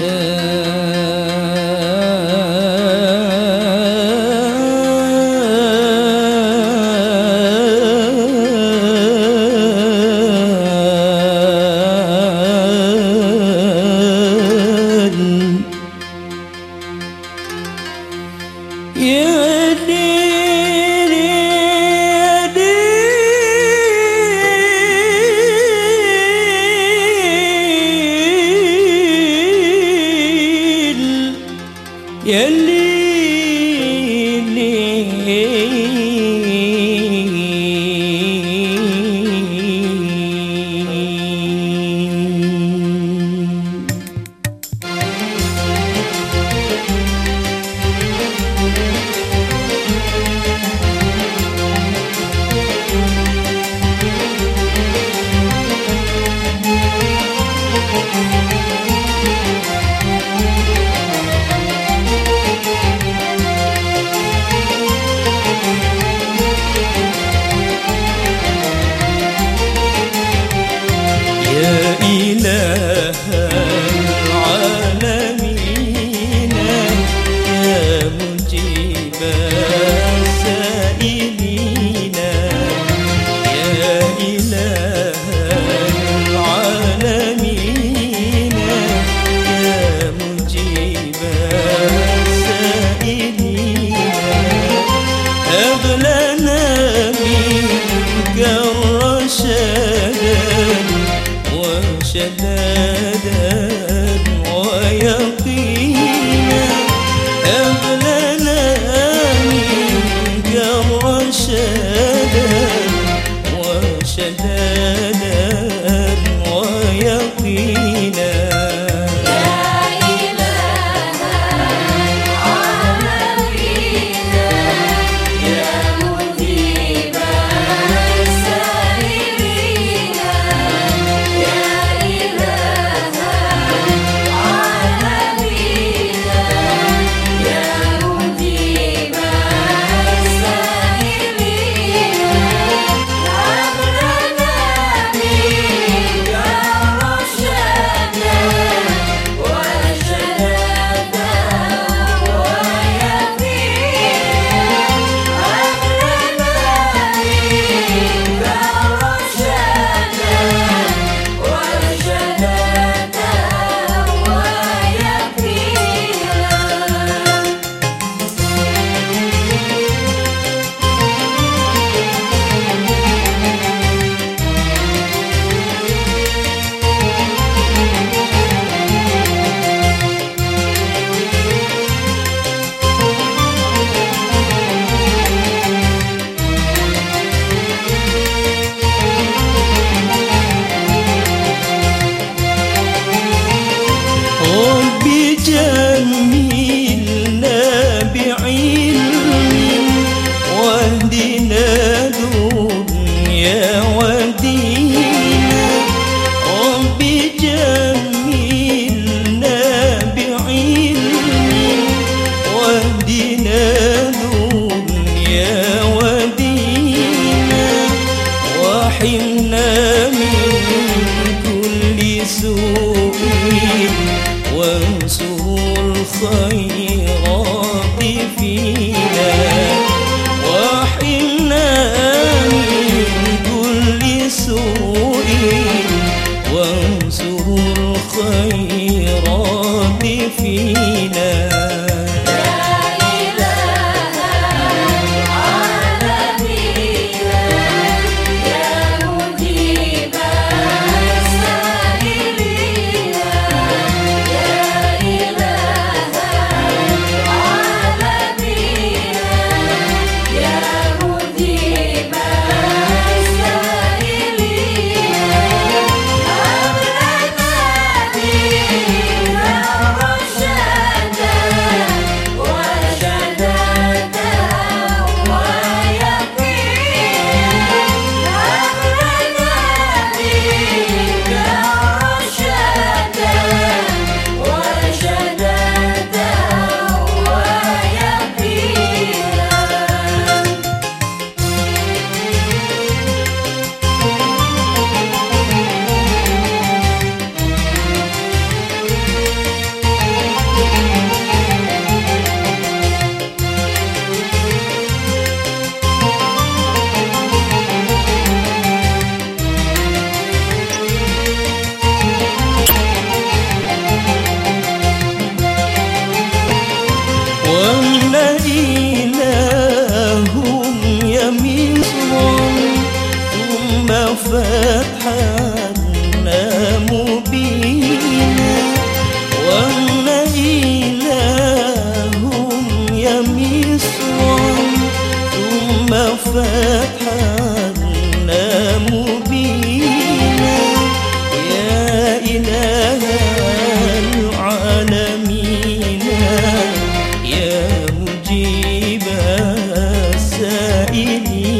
Yeah. 眼里 share وانشروا الخيرات فينا. وإحنا من كل سوء. فتحا مبينا وأن إلههم مصر ثم فتحا مبينا يا إله العالمين يا مجيب السائلين.